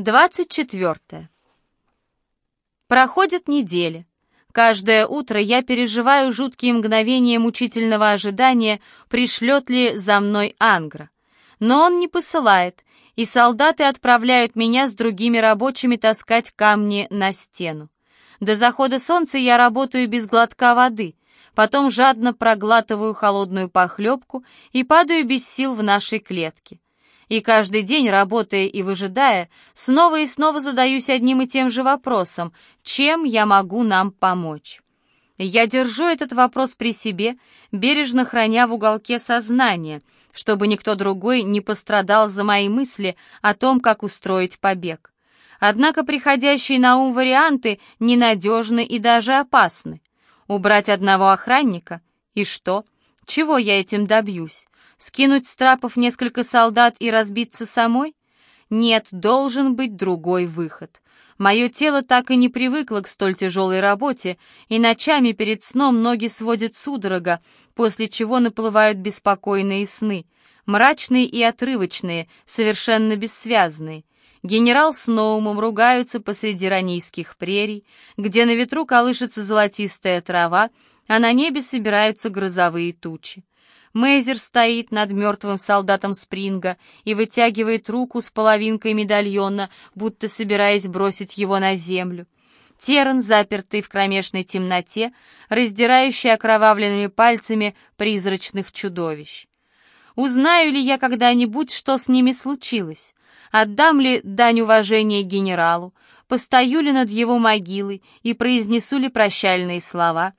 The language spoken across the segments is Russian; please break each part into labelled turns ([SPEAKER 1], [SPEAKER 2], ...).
[SPEAKER 1] 24. Проходит неделя. Каждое утро я переживаю жуткие мгновения мучительного ожидания, пришлет ли за мной Ангра. Но он не посылает, и солдаты отправляют меня с другими рабочими таскать камни на стену. До захода солнца я работаю без глотка воды, потом жадно проглатываю холодную похлебку и падаю без сил в нашей клетке. И каждый день, работая и выжидая, снова и снова задаюсь одним и тем же вопросом, чем я могу нам помочь? Я держу этот вопрос при себе, бережно храня в уголке сознания, чтобы никто другой не пострадал за мои мысли о том, как устроить побег. Однако приходящие на ум варианты ненадежны и даже опасны. Убрать одного охранника? И что? Чего я этим добьюсь? Скинуть с трапов несколько солдат и разбиться самой? Нет, должен быть другой выход. Мое тело так и не привыкло к столь тяжелой работе, и ночами перед сном ноги сводят судорога, после чего наплывают беспокойные сны, мрачные и отрывочные, совершенно бессвязные. Генерал с Ноумом ругаются посреди ранийских прерий, где на ветру колышется золотистая трава, а на небе собираются грозовые тучи. Мейзер стоит над мертвым солдатом Спринга и вытягивает руку с половинкой медальона, будто собираясь бросить его на землю. Терн, запертый в кромешной темноте, раздирающий окровавленными пальцами призрачных чудовищ. Узнаю ли я когда-нибудь, что с ними случилось? Отдам ли дань уважения генералу? Постою ли над его могилой и произнесу ли прощальные слова?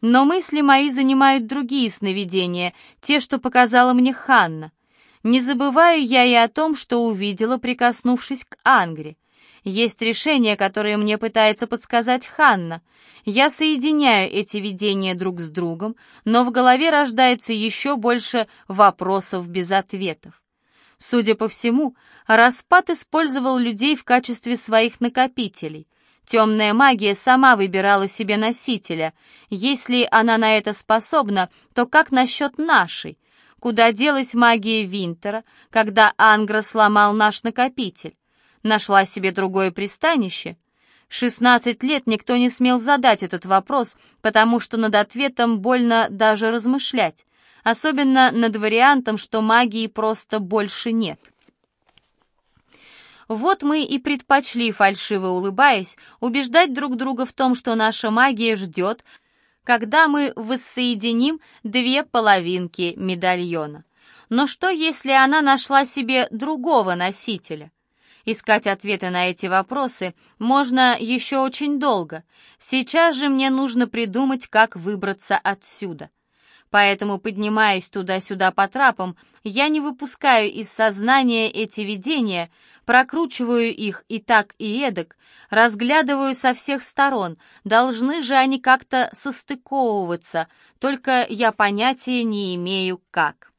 [SPEAKER 1] Но мысли мои занимают другие сновидения, те, что показала мне Ханна. Не забываю я и о том, что увидела, прикоснувшись к Ангре. Есть решение, которое мне пытается подсказать Ханна. Я соединяю эти видения друг с другом, но в голове рождается еще больше вопросов без ответов. Судя по всему, Распад использовал людей в качестве своих накопителей — Темная магия сама выбирала себе носителя. Если она на это способна, то как насчет нашей? Куда делась магия Винтера, когда Ангра сломал наш накопитель? Нашла себе другое пристанище? Шестнадцать лет никто не смел задать этот вопрос, потому что над ответом больно даже размышлять, особенно над вариантом, что магии просто больше нет. Вот мы и предпочли, фальшиво улыбаясь, убеждать друг друга в том, что наша магия ждет, когда мы воссоединим две половинки медальона. Но что, если она нашла себе другого носителя? Искать ответы на эти вопросы можно еще очень долго. Сейчас же мне нужно придумать, как выбраться отсюда. Поэтому, поднимаясь туда-сюда по трапам, я не выпускаю из сознания эти видения, прокручиваю их и так, и эдак, разглядываю со всех сторон, должны же они как-то состыковываться, только я понятия не имею как.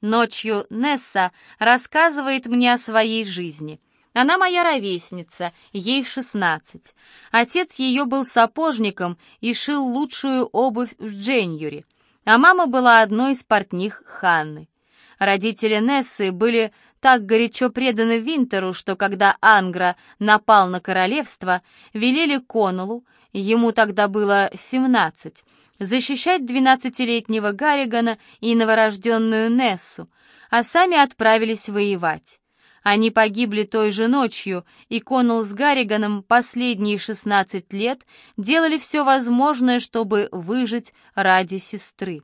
[SPEAKER 1] Ночью Несса рассказывает мне о своей жизни. Она моя ровесница, ей шестнадцать. Отец ее был сапожником и шил лучшую обувь в Дженюре а мама была одной из портних Ханны. Родители Нессы были так горячо преданы Винтеру, что когда Ангра напал на королевство, велели Конолу, ему тогда было семнадцать, защищать двенадцатилетнего Гарригана и новорожденную Нессу, а сами отправились воевать. Они погибли той же ночью, и Коннелл с Гарриганом последние 16 лет делали все возможное, чтобы выжить ради сестры.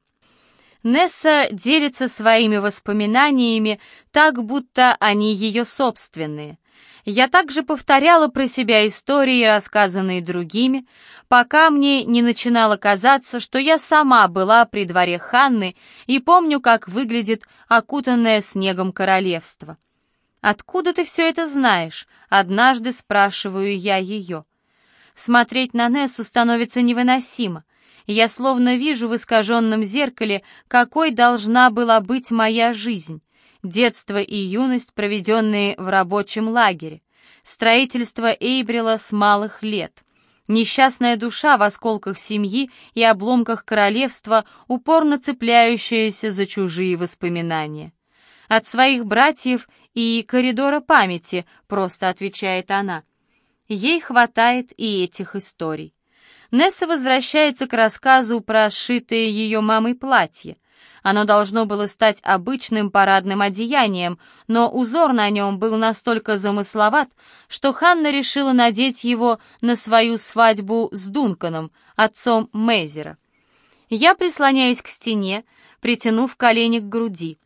[SPEAKER 1] Несса делится своими воспоминаниями так, будто они ее собственные. Я также повторяла про себя истории, рассказанные другими, пока мне не начинало казаться, что я сама была при дворе Ханны и помню, как выглядит окутанное снегом королевство. «Откуда ты все это знаешь?» — однажды спрашиваю я ее. Смотреть на Нессу становится невыносимо. Я словно вижу в искаженном зеркале, какой должна была быть моя жизнь. Детство и юность, проведенные в рабочем лагере. Строительство Эйбрила с малых лет. Несчастная душа в осколках семьи и обломках королевства, упорно цепляющаяся за чужие воспоминания. От своих братьев и коридора памяти, просто отвечает она. Ей хватает и этих историй. Несса возвращается к рассказу про сшитое ее мамой платье. Оно должно было стать обычным парадным одеянием, но узор на нем был настолько замысловат, что Ханна решила надеть его на свою свадьбу с Дунканом, отцом Мейзера. Я прислоняюсь к стене, притянув колени к груди.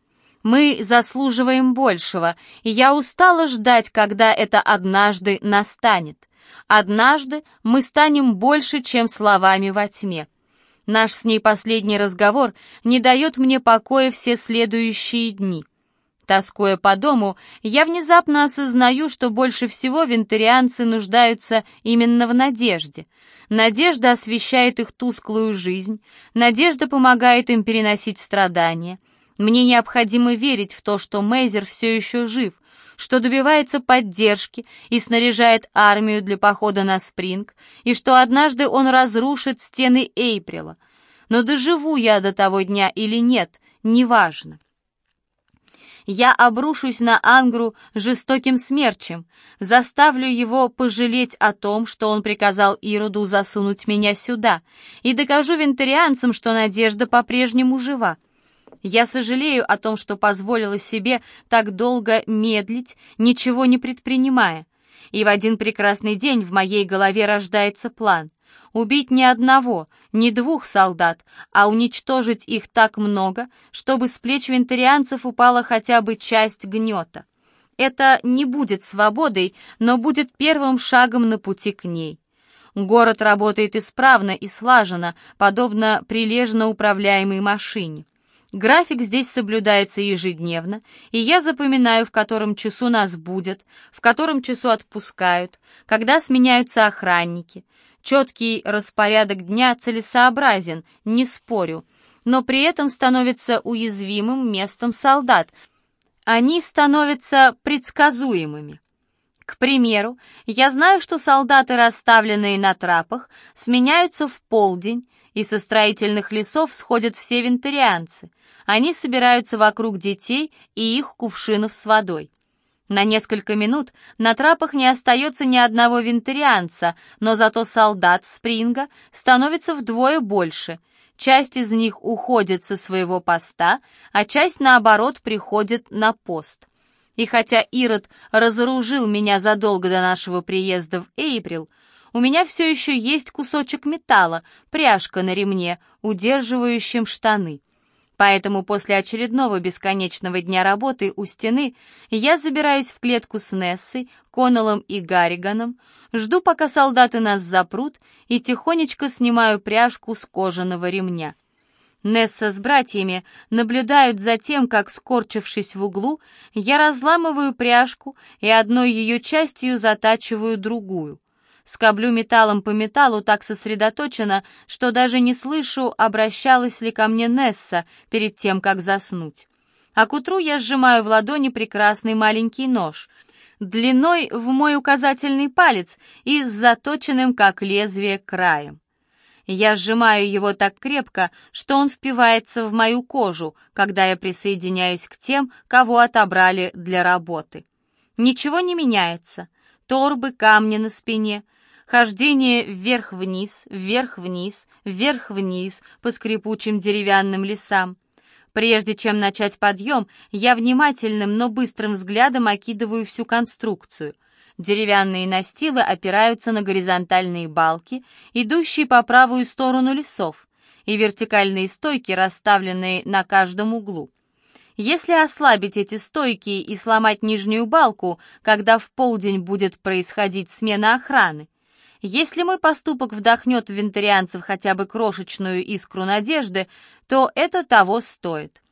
[SPEAKER 1] Мы заслуживаем большего, и я устала ждать, когда это однажды настанет. Однажды мы станем больше, чем словами во тьме. Наш с ней последний разговор не дает мне покоя все следующие дни. Тоскуя по дому, я внезапно осознаю, что больше всего вентарианцы нуждаются именно в надежде. Надежда освещает их тусклую жизнь, надежда помогает им переносить страдания. Мне необходимо верить в то, что Мейзер все еще жив, что добивается поддержки и снаряжает армию для похода на Спринг, и что однажды он разрушит стены Эйприла. Но доживу я до того дня или нет, неважно. Я обрушусь на Ангру жестоким смерчем, заставлю его пожалеть о том, что он приказал Ироду засунуть меня сюда, и докажу вентарианцам, что надежда по-прежнему жива. Я сожалею о том, что позволила себе так долго медлить, ничего не предпринимая. И в один прекрасный день в моей голове рождается план. Убить не одного, не двух солдат, а уничтожить их так много, чтобы с плеч вентарианцев упала хотя бы часть гнета. Это не будет свободой, но будет первым шагом на пути к ней. Город работает исправно и слаженно, подобно прилежно управляемой машине. График здесь соблюдается ежедневно, и я запоминаю, в котором часу нас будет, в котором часу отпускают, когда сменяются охранники. Четкий распорядок дня целесообразен, не спорю, но при этом становится уязвимым местом солдат. Они становятся предсказуемыми. К примеру, я знаю, что солдаты, расставленные на трапах, сменяются в полдень, и со строительных лесов сходят все вентарианцы. Они собираются вокруг детей и их кувшинов с водой. На несколько минут на трапах не остается ни одного вентарианца, но зато солдат Спринга становится вдвое больше. Часть из них уходит со своего поста, а часть, наоборот, приходит на пост. И хотя Ирод разоружил меня задолго до нашего приезда в Эйприл, у меня все еще есть кусочек металла, пряжка на ремне, удерживающем штаны. Поэтому после очередного бесконечного дня работы у стены я забираюсь в клетку с Нессой, Коннеллом и Гарриганом, жду, пока солдаты нас запрут, и тихонечко снимаю пряжку с кожаного ремня. Несса с братьями наблюдают за тем, как, скорчившись в углу, я разламываю пряжку и одной ее частью затачиваю другую. Скоблю металлом по металлу так сосредоточенно, что даже не слышу, обращалась ли ко мне Несса перед тем, как заснуть. А к утру я сжимаю в ладони прекрасный маленький нож, длиной в мой указательный палец и с заточенным, как лезвие, краем. Я сжимаю его так крепко, что он впивается в мою кожу, когда я присоединяюсь к тем, кого отобрали для работы. Ничего не меняется. Торбы, камни на спине — Хождение вверх-вниз, вверх-вниз, вверх-вниз по скрипучим деревянным лесам. Прежде чем начать подъем, я внимательным, но быстрым взглядом окидываю всю конструкцию. Деревянные настилы опираются на горизонтальные балки, идущие по правую сторону лесов, и вертикальные стойки, расставленные на каждом углу. Если ослабить эти стойки и сломать нижнюю балку, когда в полдень будет происходить смена охраны, если мой поступок вдохнет в вентарианцев хотя бы крошечную искру надежды, то это того стоит.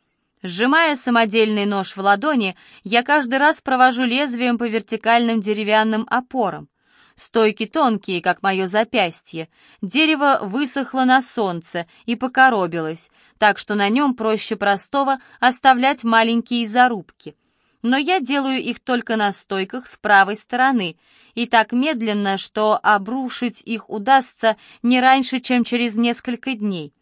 [SPEAKER 1] Сжимая самодельный нож в ладони, я каждый раз провожу лезвием по вертикальным деревянным опорам. Стойки тонкие, как мое запястье. Дерево высохло на солнце и покоробилось, так что на нем проще простого оставлять маленькие зарубки но я делаю их только на стойках с правой стороны, и так медленно, что обрушить их удастся не раньше, чем через несколько дней.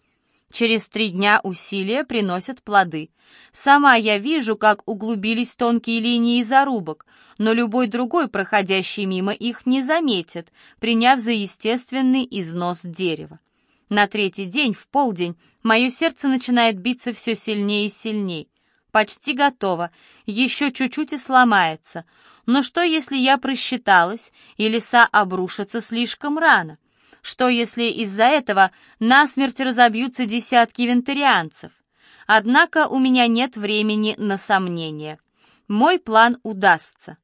[SPEAKER 1] Через три дня усилия приносят плоды. Сама я вижу, как углубились тонкие линии зарубок, но любой другой, проходящий мимо их, не заметит, приняв за естественный износ дерева. На третий день, в полдень, мое сердце начинает биться все сильнее и сильнее. Почти готово, еще чуть-чуть и сломается. Но что, если я просчиталась, и леса обрушатся слишком рано? Что, если из-за этого насмерть разобьются десятки вентарианцев? Однако у меня нет времени на сомнения. Мой план удастся.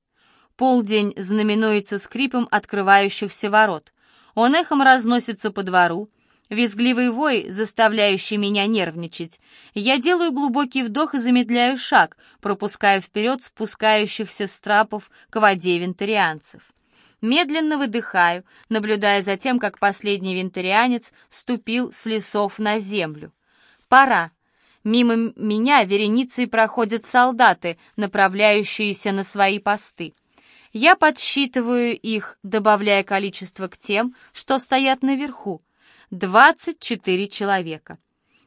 [SPEAKER 1] Полдень знаменуется скрипом открывающихся ворот. Он эхом разносится по двору, визгливый вой, заставляющий меня нервничать. Я делаю глубокий вдох и замедляю шаг, пропуская вперед спускающихся с трапов к воде вентарианцев. Медленно выдыхаю, наблюдая за тем, как последний вентарианец ступил с лесов на землю. Пора. Мимо меня вереницей проходят солдаты, направляющиеся на свои посты. Я подсчитываю их, добавляя количество к тем, что стоят наверху. 24 человека.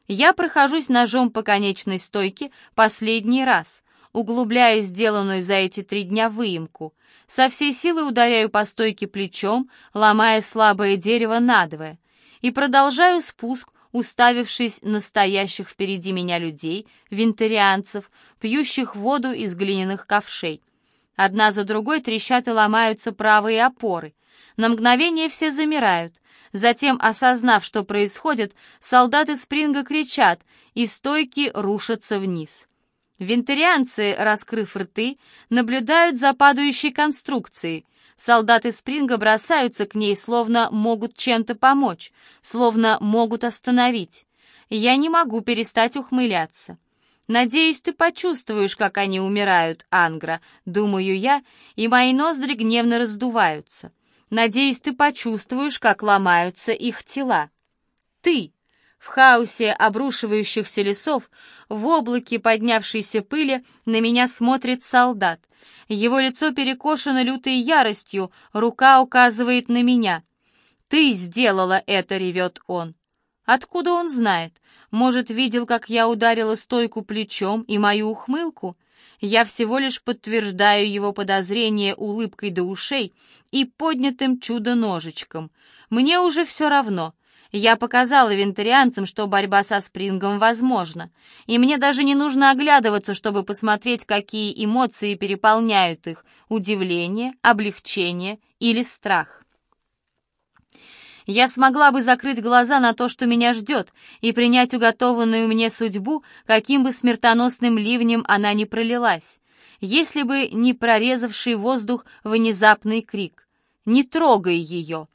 [SPEAKER 1] Я прохожусь ножом по конечной стойке последний раз, углубляя сделанную за эти три дня выемку. Со всей силы ударяю по стойке плечом, ломая слабое дерево надвое. И продолжаю спуск, уставившись на стоящих впереди меня людей, винтерианцев, пьющих воду из глиняных ковшей. Одна за другой трещат и ломаются правые опоры. На мгновение все замирают. Затем, осознав, что происходит, солдаты Спринга кричат, и стойки рушатся вниз. Вентарианцы, раскрыв рты, наблюдают за падающей конструкцией. Солдаты Спринга бросаются к ней, словно могут чем-то помочь, словно могут остановить. Я не могу перестать ухмыляться. «Надеюсь, ты почувствуешь, как они умирают, Ангра», — думаю я, и мои ноздри гневно раздуваются. «Надеюсь, ты почувствуешь, как ломаются их тела». «Ты!» В хаосе обрушивающихся лесов, в облаке поднявшейся пыли, на меня смотрит солдат. Его лицо перекошено лютой яростью, рука указывает на меня. «Ты сделала это!» — ревет он. Откуда он знает? Может, видел, как я ударила стойку плечом и мою ухмылку? Я всего лишь подтверждаю его подозрение улыбкой до ушей и поднятым чудо-ножичком. Мне уже все равно — я показала вентарианцам, что борьба со Спрингом возможна, и мне даже не нужно оглядываться, чтобы посмотреть, какие эмоции переполняют их — удивление, облегчение или страх. Я смогла бы закрыть глаза на то, что меня ждет, и принять уготованную мне судьбу, каким бы смертоносным ливнем она ни пролилась, если бы не прорезавший воздух внезапный крик «Не трогай ее!»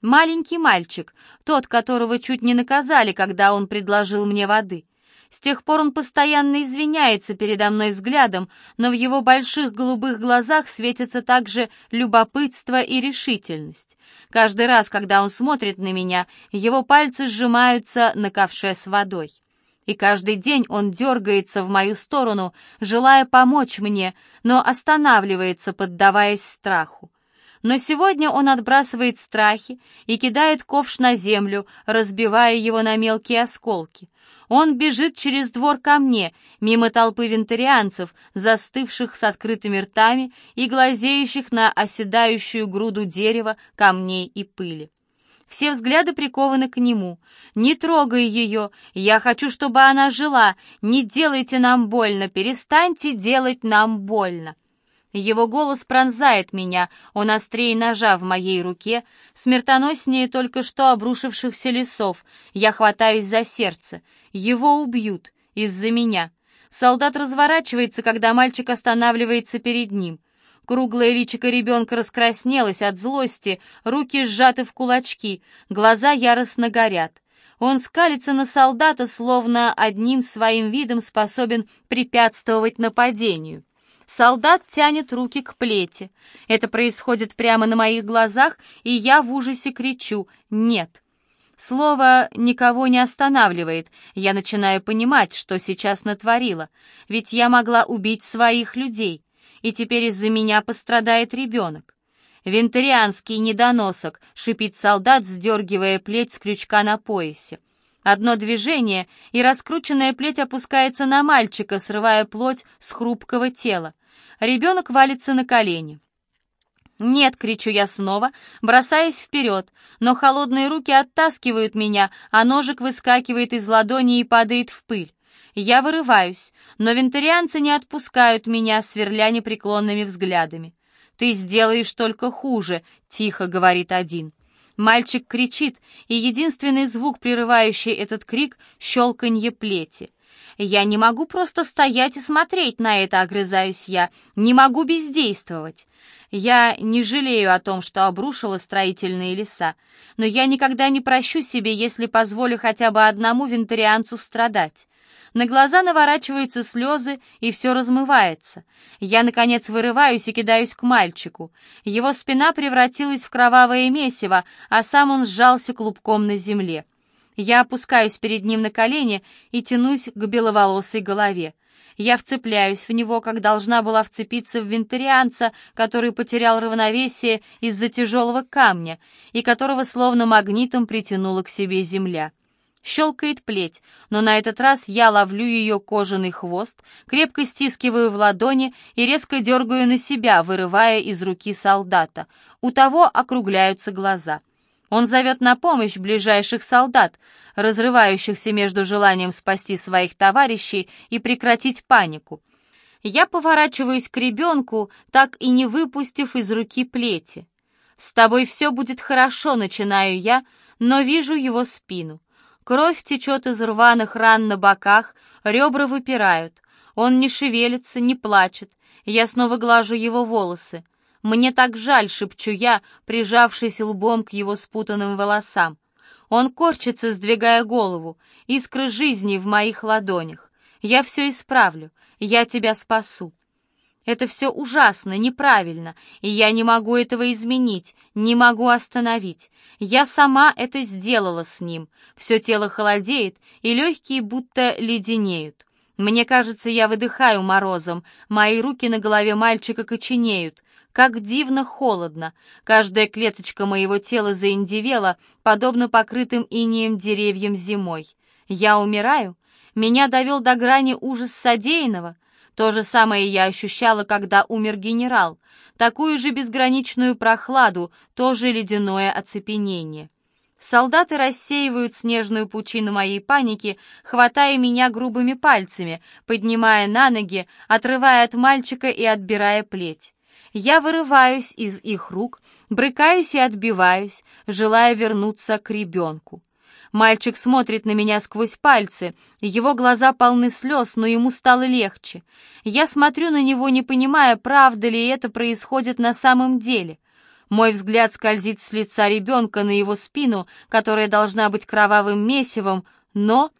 [SPEAKER 1] Маленький мальчик, тот, которого чуть не наказали, когда он предложил мне воды. С тех пор он постоянно извиняется передо мной взглядом, но в его больших голубых глазах светится также любопытство и решительность. Каждый раз, когда он смотрит на меня, его пальцы сжимаются на ковше с водой. И каждый день он дергается в мою сторону, желая помочь мне, но останавливается, поддаваясь страху. Но сегодня он отбрасывает страхи и кидает ковш на землю, разбивая его на мелкие осколки. Он бежит через двор ко мне, мимо толпы вентарианцев, застывших с открытыми ртами и глазеющих на оседающую груду дерева, камней и пыли. Все взгляды прикованы к нему. «Не трогай ее! Я хочу, чтобы она жила! Не делайте нам больно! Перестаньте делать нам больно!» Его голос пронзает меня, он острее ножа в моей руке, смертоноснее только что обрушившихся лесов. Я хватаюсь за сердце. Его убьют. Из-за меня. Солдат разворачивается, когда мальчик останавливается перед ним. Круглое личико ребенка раскраснелось от злости, руки сжаты в кулачки, глаза яростно горят. Он скалится на солдата, словно одним своим видом способен препятствовать нападению. Солдат тянет руки к плете. Это происходит прямо на моих глазах, и я в ужасе кричу «нет». Слово никого не останавливает. Я начинаю понимать, что сейчас натворила. Ведь я могла убить своих людей. И теперь из-за меня пострадает ребенок. «Вентарианский недоносок», — шипит солдат, сдергивая плеть с крючка на поясе. Одно движение, и раскрученная плеть опускается на мальчика, срывая плоть с хрупкого тела. Ребенок валится на колени. «Нет!» — кричу я снова, бросаясь вперед, но холодные руки оттаскивают меня, а ножик выскакивает из ладони и падает в пыль. Я вырываюсь, но вентарианцы не отпускают меня, сверля непреклонными взглядами. «Ты сделаешь только хуже», — тихо говорит один. Мальчик кричит, и единственный звук, прерывающий этот крик — щелканье плети. «Я не могу просто стоять и смотреть на это», — огрызаюсь я. «Не могу бездействовать». Я не жалею о том, что обрушила строительные леса, но я никогда не прощу себе, если позволю хотя бы одному вентарианцу страдать. На глаза наворачиваются слезы, и все размывается. Я, наконец, вырываюсь и кидаюсь к мальчику. Его спина превратилась в кровавое месиво, а сам он сжался клубком на земле. Я опускаюсь перед ним на колени и тянусь к беловолосой голове. Я вцепляюсь в него, как должна была вцепиться в вентарианца, который потерял равновесие из-за тяжелого камня и которого словно магнитом притянула к себе земля. Щелкает плеть, но на этот раз я ловлю ее кожаный хвост, крепко стискиваю в ладони и резко дергаю на себя, вырывая из руки солдата. У того округляются глаза. Он зовет на помощь ближайших солдат, разрывающихся между желанием спасти своих товарищей и прекратить панику. Я поворачиваюсь к ребенку, так и не выпустив из руки плети. «С тобой все будет хорошо», — начинаю я, но вижу его спину. Кровь течет из рваных ран на боках, ребра выпирают. Он не шевелится, не плачет. Я снова глажу его волосы. Мне так жаль, шепчу я, прижавшись лбом к его спутанным волосам. Он корчится, сдвигая голову. Искры жизни в моих ладонях. Я все исправлю. Я тебя спасу. Это все ужасно, неправильно, и я не могу этого изменить, не могу остановить. Я сама это сделала с ним. Все тело холодеет, и легкие будто леденеют. Мне кажется, я выдыхаю морозом, мои руки на голове мальчика коченеют. Как дивно холодно. Каждая клеточка моего тела заиндевела, подобно покрытым инеем деревьям зимой. Я умираю? Меня довел до грани ужас содеянного? То же самое я ощущала, когда умер генерал. Такую же безграничную прохладу, тоже ледяное оцепенение. Солдаты рассеивают снежную пучину моей паники, хватая меня грубыми пальцами, поднимая на ноги, отрывая от мальчика и отбирая плеть. Я вырываюсь из их рук, брыкаюсь и отбиваюсь, желая вернуться к ребенку. Мальчик смотрит на меня сквозь пальцы, его глаза полны слез, но ему стало легче. Я смотрю на него, не понимая, правда ли это происходит на самом деле. Мой взгляд скользит с лица ребенка на его спину, которая должна быть кровавым месивом, но...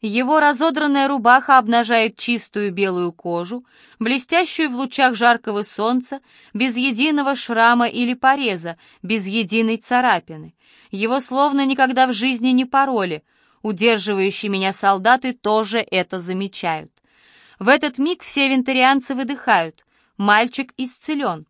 [SPEAKER 1] Его разодранная рубаха обнажает чистую белую кожу, блестящую в лучах жаркого солнца, без единого шрама или пореза, без единой царапины. Его словно никогда в жизни не пороли. Удерживающие меня солдаты тоже это замечают. В этот миг все вентарианцы выдыхают. Мальчик исцелен.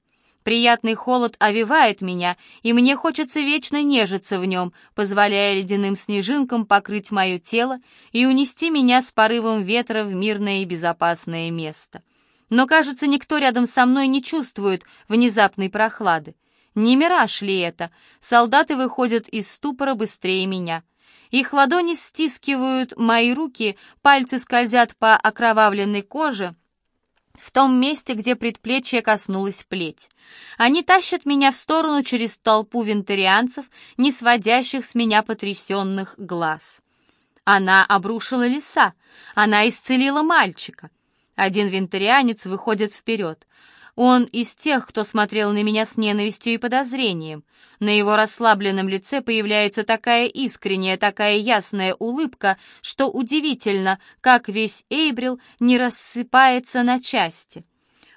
[SPEAKER 1] Приятный холод овивает меня, и мне хочется вечно нежиться в нем, позволяя ледяным снежинкам покрыть мое тело и унести меня с порывом ветра в мирное и безопасное место. Но, кажется, никто рядом со мной не чувствует внезапной прохлады. Не мираж ли это? Солдаты выходят из ступора быстрее меня. Их ладони стискивают мои руки, пальцы скользят по окровавленной коже — в том месте, где предплечье коснулась плеть. Они тащат меня в сторону через толпу вентарианцев, не сводящих с меня потрясенных глаз. Она обрушила леса, она исцелила мальчика. Один вентарианец выходит вперед. Он из тех, кто смотрел на меня с ненавистью и подозрением. На его расслабленном лице появляется такая искренняя, такая ясная улыбка, что удивительно, как весь Эйбрил не рассыпается на части.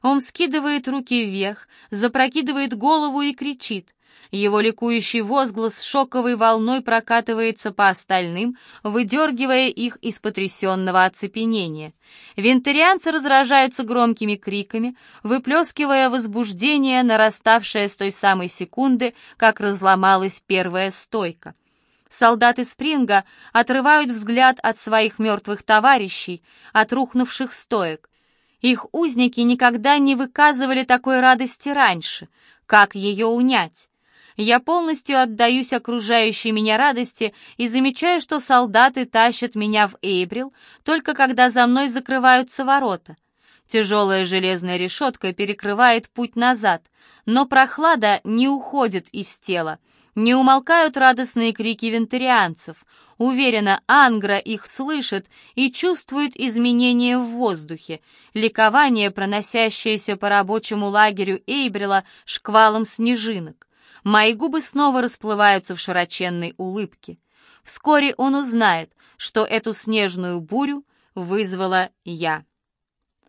[SPEAKER 1] Он скидывает руки вверх, запрокидывает голову и кричит. Его ликующий возглас шоковой волной прокатывается по остальным, выдергивая их из потрясенного оцепенения. Вентарианцы разражаются громкими криками, выплескивая возбуждение, нараставшее с той самой секунды, как разломалась первая стойка. Солдаты Спринга отрывают взгляд от своих мертвых товарищей, от рухнувших стоек. Их узники никогда не выказывали такой радости раньше. Как ее унять? Я полностью отдаюсь окружающей меня радости и замечаю, что солдаты тащат меня в Эйбрил, только когда за мной закрываются ворота. Тяжелая железная решетка перекрывает путь назад, но прохлада не уходит из тела. Не умолкают радостные крики вентарианцев. Уверена, Ангра их слышит и чувствует изменения в воздухе, ликование, проносящееся по рабочему лагерю Эйбрила шквалом снежинок. Мои губы снова расплываются в широченной улыбке. Вскоре он узнает, что эту снежную бурю вызвала я.